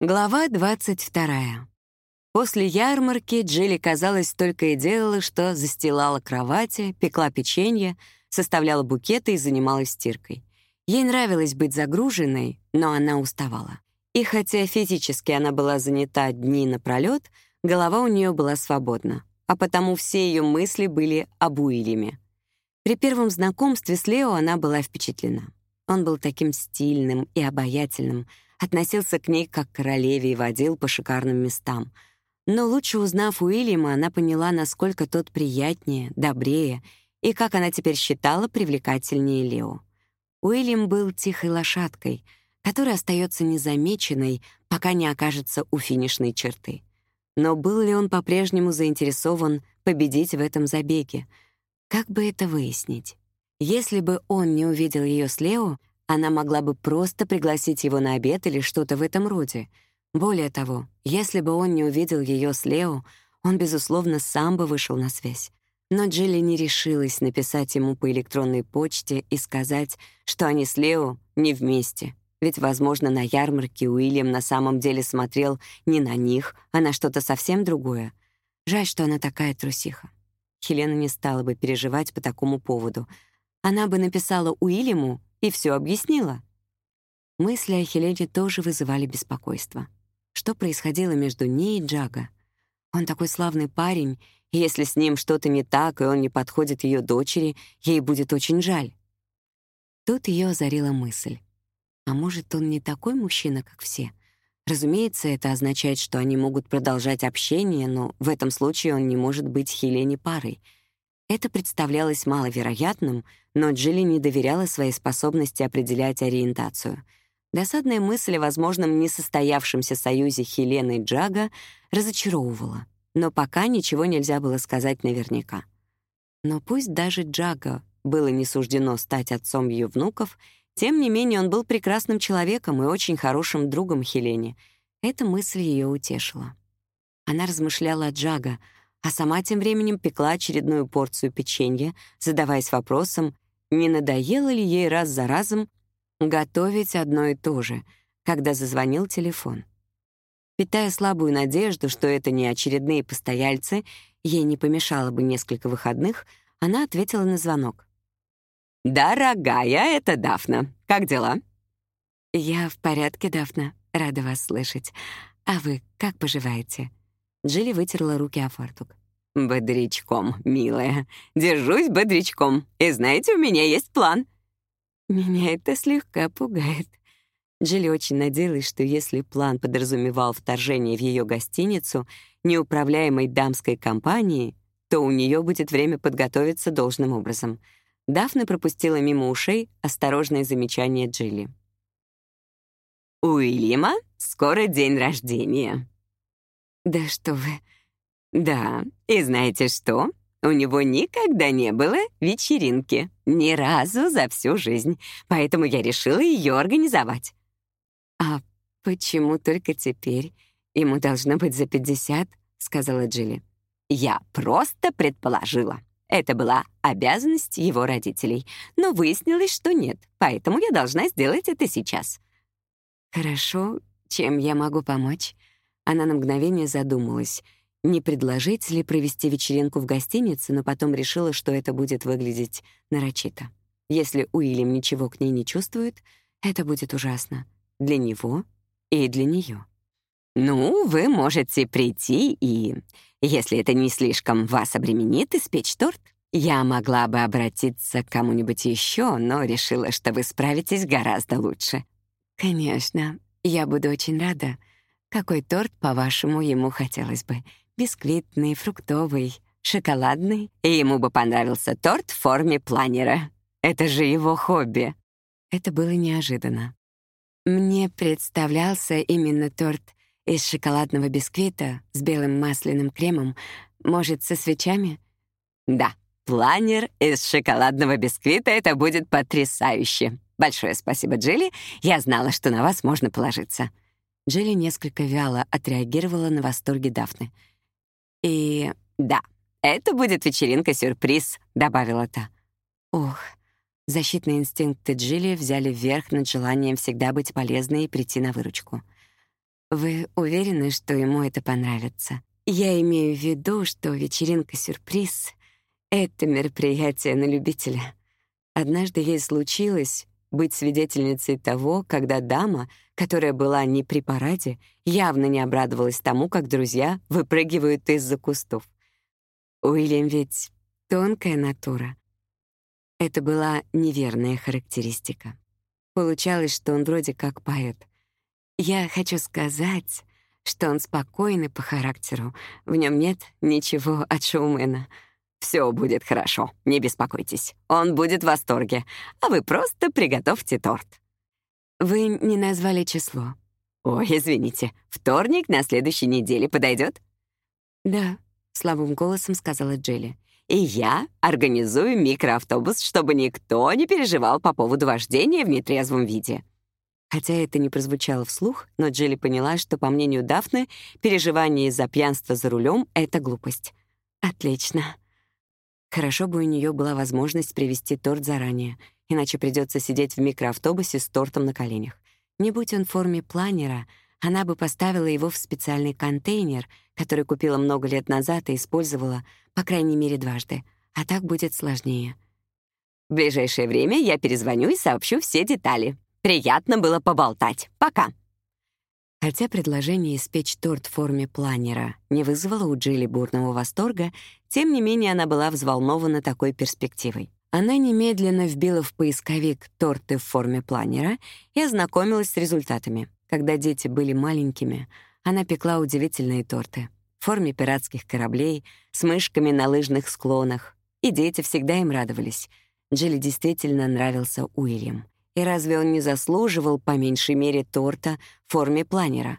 Глава 22. После ярмарки Джилли, казалось, только и делала, что застилала кровати, пекла печенье, составляла букеты и занималась стиркой. Ей нравилось быть загруженной, но она уставала. И хотя физически она была занята дни напролёт, голова у нее была свободна, а потому все ее мысли были об Уильяме. При первом знакомстве с Лео она была впечатлена. Он был таким стильным и обаятельным — относился к ней как к королеве и водил по шикарным местам. Но лучше узнав Уильяма, она поняла, насколько тот приятнее, добрее и, как она теперь считала, привлекательнее Лео. Уильям был тихой лошадкой, которая остается незамеченной, пока не окажется у финишной черты. Но был ли он по-прежнему заинтересован победить в этом забеге? Как бы это выяснить? Если бы он не увидел ее с Лео, она могла бы просто пригласить его на обед или что-то в этом роде. Более того, если бы он не увидел ее с Лео, он, безусловно, сам бы вышел на связь. Но Джилли не решилась написать ему по электронной почте и сказать, что они с Лео не вместе. Ведь, возможно, на ярмарке Уильям на самом деле смотрел не на них, а на что-то совсем другое. Жаль, что она такая трусиха. Хелена не стала бы переживать по такому поводу. Она бы написала Уильяму и все объяснила. Мысли о Хелене тоже вызывали беспокойство. Что происходило между ней и Джага? Он такой славный парень, и если с ним что-то не так, и он не подходит ее дочери, ей будет очень жаль. Тут ее озарила мысль. А может, он не такой мужчина, как все? Разумеется, это означает, что они могут продолжать общение, но в этом случае он не может быть Хелене парой — это представлялось маловероятным, но Джилли не доверяла своей способности определять ориентацию. Досадная мысль о возможном несостоявшемся союзе Хелены и Джага разочаровывала, но пока ничего нельзя было сказать наверняка. Но пусть даже Джага было не суждено стать отцом ее внуков, тем не менее он был прекрасным человеком и очень хорошим другом Хелене. Эта мысль ее утешила. Она размышляла о Джага, а сама тем временем пекла очередную порцию печенья, задаваясь вопросом, не надоело ли ей раз за разом готовить одно и то же, когда зазвонил телефон. Питая слабую надежду, что это не очередные постояльцы, ей не помешало бы несколько выходных, она ответила на звонок. «Дорогая, это Дафна. Как дела?» «Я в порядке, Дафна. Рада вас слышать. А вы как поживаете?» Джилли вытерла руки о фартук. «Бодрячком, милая. Держусь бодрячком. И знаете, у меня есть план». Меня это слегка пугает. Джилли очень надеялась, что если план подразумевал вторжение в ее гостиницу неуправляемой дамской компании, то у нее будет время подготовиться должным образом. Дафна пропустила мимо ушей осторожное замечание Джилли. «У Уильяма скоро день рождения», «Да что вы...» «Да, и знаете что? У него никогда не было вечеринки. Ни разу за всю жизнь. Поэтому я решила ее организовать». «А почему только теперь? Ему должно быть за пятьдесят», — сказала Джилли. «Я просто предположила. Это была обязанность его родителей. Но выяснилось, что нет, поэтому я должна сделать это сейчас». «Хорошо. Чем я могу помочь?» Она на мгновение задумалась, не предложить ли провести вечеринку в гостинице, но потом решила, что это будет выглядеть нарочито. Если Уильям ничего к ней не чувствует, это будет ужасно. Для него и для нее. «Ну, вы можете прийти и, если это не слишком вас обременит, испечь торт. Я могла бы обратиться к кому-нибудь еще, но решила, что вы справитесь гораздо лучше». «Конечно, я буду очень рада», какой торт, по-вашему, ему хотелось бы? Бисквитный, фруктовый, шоколадный? И ему бы понравился торт в форме планера. Это же его хобби. Это было неожиданно. Мне представлялся именно торт из шоколадного бисквита с белым масляным кремом, может, со свечами? Да, планер из шоколадного бисквита — это будет потрясающе. Большое спасибо, Джилли. Я знала, что на вас можно положиться. Джилли несколько вяло отреагировала на восторги Дафны. «И да, это будет вечеринка-сюрприз», — добавила та. Ох, защитные инстинкты Джилли взяли вверх над желанием всегда быть полезной и прийти на выручку. Вы уверены, что ему это понравится? Я имею в виду, что вечеринка-сюрприз — это мероприятие на любителя. Однажды ей случилось быть свидетельницей того, когда дама, которая была не при параде, явно не обрадовалась тому, как друзья выпрыгивают из-за кустов. Уильям ведь тонкая натура. Это была неверная характеристика. Получалось, что он вроде как поэт. Я хочу сказать, что он спокойный по характеру, в нем нет ничего от шоумена — все будет хорошо, не беспокойтесь. Он будет в восторге, а вы просто приготовьте торт. Вы не назвали число. Ой, извините, вторник на следующей неделе подойдет? Да, слабым голосом сказала Джилли. И я организую микроавтобус, чтобы никто не переживал по поводу вождения в нетрезвом виде. Хотя это не прозвучало вслух, но Джилли поняла, что, по мнению Дафны, переживание из-за пьянства за рулем — это глупость. «Отлично», Хорошо бы у нее была возможность привезти торт заранее, иначе придется сидеть в микроавтобусе с тортом на коленях. Не будь он в форме планера, она бы поставила его в специальный контейнер, который купила много лет назад и использовала, по крайней мере, дважды. А так будет сложнее. В ближайшее время я перезвоню и сообщу все детали. Приятно было поболтать. Пока. Хотя предложение испечь торт в форме планера не вызвало у Джилли бурного восторга, тем не менее она была взволнована такой перспективой. Она немедленно вбила в поисковик «торты в форме планера» и ознакомилась с результатами. Когда дети были маленькими, она пекла удивительные торты в форме пиратских кораблей, с мышками на лыжных склонах, и дети всегда им радовались. Джилли действительно нравился Уильям. И разве он не заслуживал, по меньшей мере, торта в форме планера?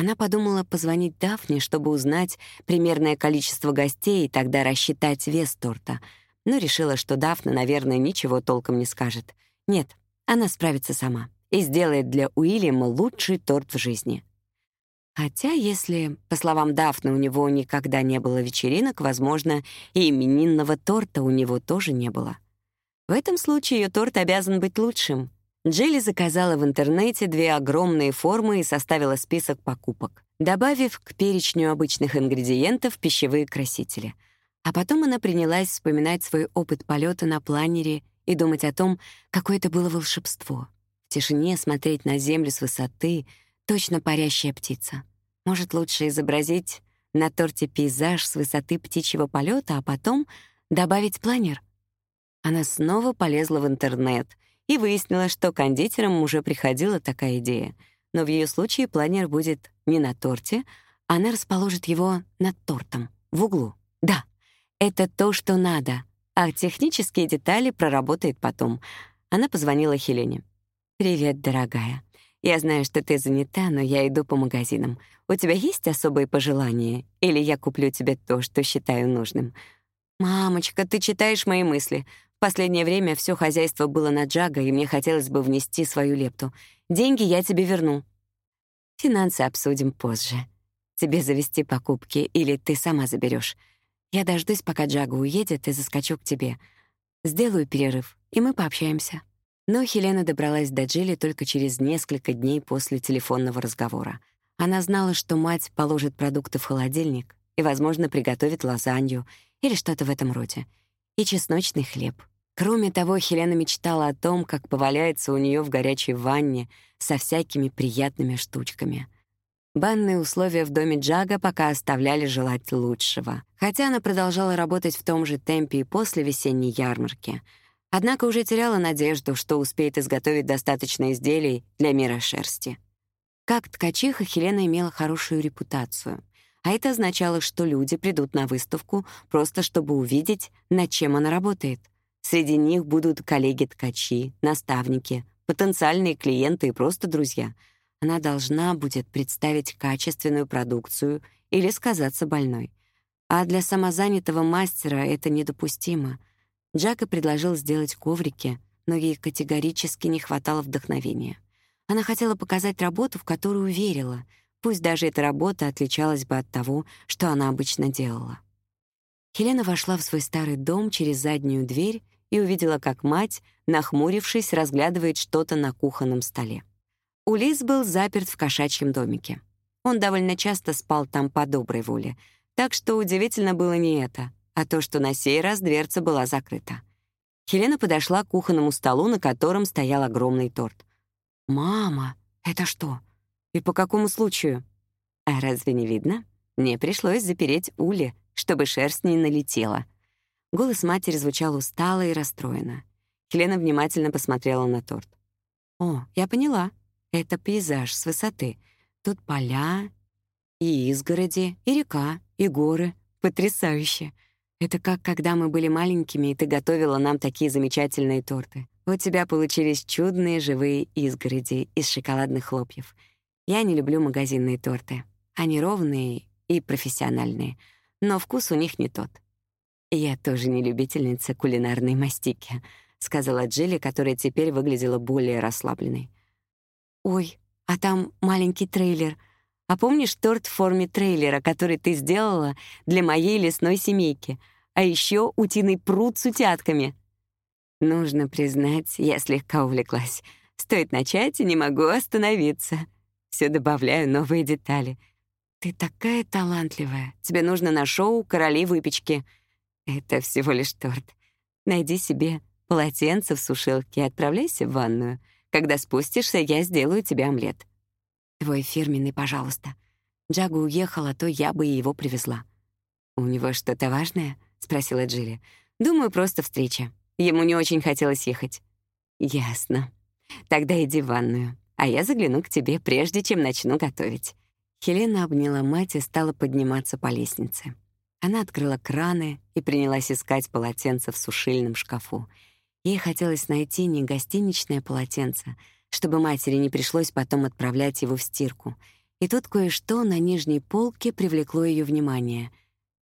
Она подумала позвонить Дафне, чтобы узнать примерное количество гостей и тогда рассчитать вес торта, но решила, что Дафна, наверное, ничего толком не скажет. Нет, она справится сама и сделает для Уильяма лучший торт в жизни. Хотя, если, по словам Дафны, у него никогда не было вечеринок, возможно, и именинного торта у него тоже не было. В этом случае ее торт обязан быть лучшим. Джилли заказала в интернете две огромные формы и составила список покупок, добавив к перечню обычных ингредиентов пищевые красители. А потом она принялась вспоминать свой опыт полета на планере и думать о том, какое это было волшебство. В тишине смотреть на землю с высоты, точно парящая птица. Может, лучше изобразить на торте пейзаж с высоты птичьего полета, а потом добавить планер — она снова полезла в интернет и выяснила, что кондитерам уже приходила такая идея. Но в ее случае планер будет не на торте, она расположит его над тортом, в углу. Да, это то, что надо, а технические детали проработает потом. Она позвонила Хелене. «Привет, дорогая. Я знаю, что ты занята, но я иду по магазинам. У тебя есть особые пожелания? Или я куплю тебе то, что считаю нужным?» «Мамочка, ты читаешь мои мысли. Последнее время все хозяйство было на Джага, и мне хотелось бы внести свою лепту. Деньги я тебе верну. Финансы обсудим позже. Тебе завести покупки или ты сама заберешь. Я дождусь, пока Джага уедет, и заскочу к тебе. Сделаю перерыв, и мы пообщаемся. Но Хелена добралась до Джилли только через несколько дней после телефонного разговора. Она знала, что мать положит продукты в холодильник и, возможно, приготовит лазанью или что-то в этом роде. И чесночный хлеб. Кроме того, Хелена мечтала о том, как поваляется у нее в горячей ванне со всякими приятными штучками. Банные условия в доме Джага пока оставляли желать лучшего, хотя она продолжала работать в том же темпе и после весенней ярмарки. Однако уже теряла надежду, что успеет изготовить достаточно изделий для мира шерсти. Как ткачиха Хелена имела хорошую репутацию, а это означало, что люди придут на выставку просто чтобы увидеть, над чем она работает. Среди них будут коллеги-ткачи, наставники, потенциальные клиенты и просто друзья. Она должна будет представить качественную продукцию или сказаться больной. А для самозанятого мастера это недопустимо. Джака предложил сделать коврики, но ей категорически не хватало вдохновения. Она хотела показать работу, в которую верила, пусть даже эта работа отличалась бы от того, что она обычно делала. Хелена вошла в свой старый дом через заднюю дверь и увидела, как мать, нахмурившись, разглядывает что-то на кухонном столе. Улис был заперт в кошачьем домике. Он довольно часто спал там по доброй воле, так что удивительно было не это, а то, что на сей раз дверца была закрыта. Хелена подошла к кухонному столу, на котором стоял огромный торт. «Мама, это что? И по какому случаю?» «А разве не видно? Мне пришлось запереть Ули, чтобы шерсть не налетела». Голос матери звучал устало и расстроенно. Хелена внимательно посмотрела на торт. «О, я поняла. Это пейзаж с высоты. Тут поля, и изгороди, и река, и горы. Потрясающе. Это как когда мы были маленькими, и ты готовила нам такие замечательные торты. У тебя получились чудные живые изгороди из шоколадных хлопьев. Я не люблю магазинные торты. Они ровные и профессиональные, но вкус у них не тот. Я тоже не любительница кулинарной мастики, сказала Джилли, которая теперь выглядела более расслабленной. Ой, а там маленький трейлер. А помнишь торт в форме трейлера, который ты сделала для моей лесной семейки? А еще утиный пруд с утятками. Нужно признать, я слегка увлеклась. Стоит начать, и не могу остановиться. Все добавляю новые детали. Ты такая талантливая. Тебе нужно на шоу «Короли выпечки». Это всего лишь торт. Найди себе полотенце в сушилке и отправляйся в ванную. Когда спустишься, я сделаю тебе омлет. Твой фирменный, пожалуйста. Джагу уехал, а то я бы его привезла. У него что-то важное? спросила Джилли. Думаю, просто встреча. Ему не очень хотелось ехать. Ясно. Тогда иди в ванную, а я загляну к тебе, прежде чем начну готовить. Хелена обняла мать и стала подниматься по лестнице. Она открыла краны и принялась искать полотенце в сушильном шкафу. Ей хотелось найти не гостиничное полотенце, чтобы матери не пришлось потом отправлять его в стирку. И тут кое-что на нижней полке привлекло ее внимание.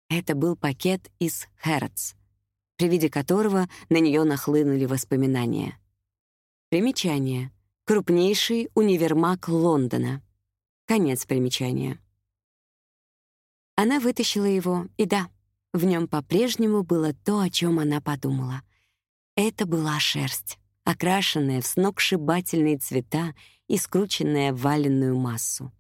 Это был пакет из Хэротс, при виде которого на нее нахлынули воспоминания. Примечание. Крупнейший универмаг Лондона. Конец примечания. Она вытащила его, и да, в нем по-прежнему было то, о чем она подумала — это была шерсть, окрашенная в сногсшибательные цвета и скрученная в валенную массу.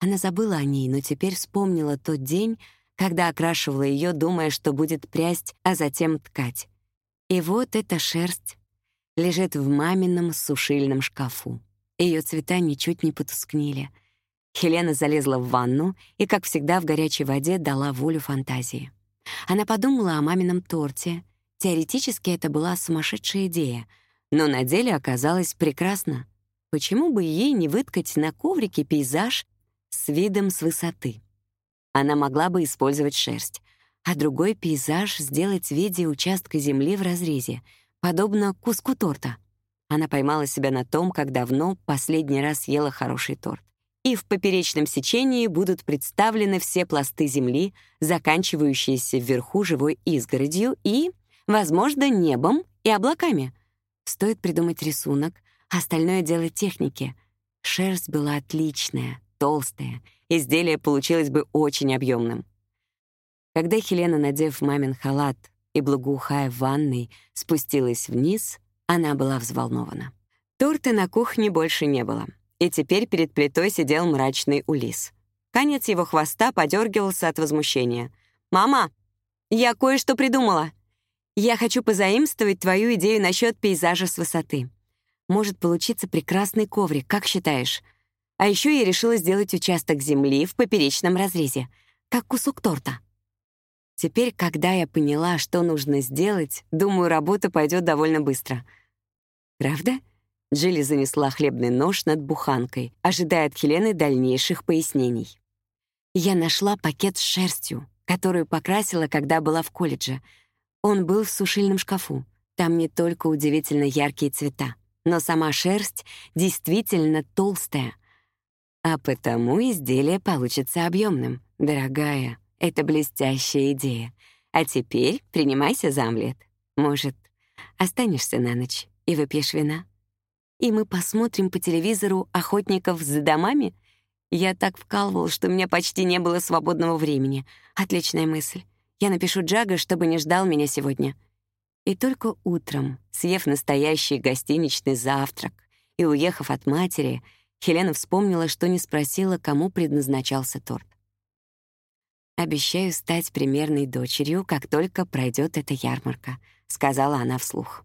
Она забыла о ней, но теперь вспомнила тот день, когда окрашивала ее, думая, что будет прясть, а затем ткать. И вот эта шерсть лежит в мамином сушильном шкафу. Ее цвета ничуть не потускнели. Хелена залезла в ванну и, как всегда, в горячей воде дала волю фантазии. Она подумала о мамином торте — Теоретически это была сумасшедшая идея, но на деле оказалось прекрасно. Почему бы ей не выткать на коврике пейзаж с видом с высоты? Она могла бы использовать шерсть, а другой пейзаж сделать в виде участка земли в разрезе, подобно куску торта. Она поймала себя на том, как давно последний раз ела хороший торт. И в поперечном сечении будут представлены все пласты земли, заканчивающиеся вверху живой изгородью и возможно, небом и облаками. Стоит придумать рисунок, остальное дело техники. Шерсть была отличная, толстая, изделие получилось бы очень объемным. Когда Хелена, надев мамин халат и благоухая в ванной, спустилась вниз, она была взволнована. Торта на кухне больше не было, и теперь перед плитой сидел мрачный Улис. Конец его хвоста подергивался от возмущения. «Мама, я кое-что придумала!» Я хочу позаимствовать твою идею насчет пейзажа с высоты. Может получиться прекрасный коврик, как считаешь? А еще я решила сделать участок земли в поперечном разрезе, как кусок торта. Теперь, когда я поняла, что нужно сделать, думаю, работа пойдет довольно быстро. Правда? Джилли занесла хлебный нож над буханкой, ожидая от Хелены дальнейших пояснений. Я нашла пакет с шерстью, которую покрасила, когда была в колледже — он был в сушильном шкафу. Там не только удивительно яркие цвета, но сама шерсть действительно толстая. А потому изделие получится объемным. Дорогая, это блестящая идея. А теперь принимайся за омлет. Может, останешься на ночь и выпьешь вина? И мы посмотрим по телевизору «Охотников за домами»? Я так вкалывал, что у меня почти не было свободного времени. Отличная мысль. Я напишу Джага, чтобы не ждал меня сегодня. И только утром, съев настоящий гостиничный завтрак и уехав от матери, Хелена вспомнила, что не спросила, кому предназначался торт. «Обещаю стать примерной дочерью, как только пройдет эта ярмарка», — сказала она вслух.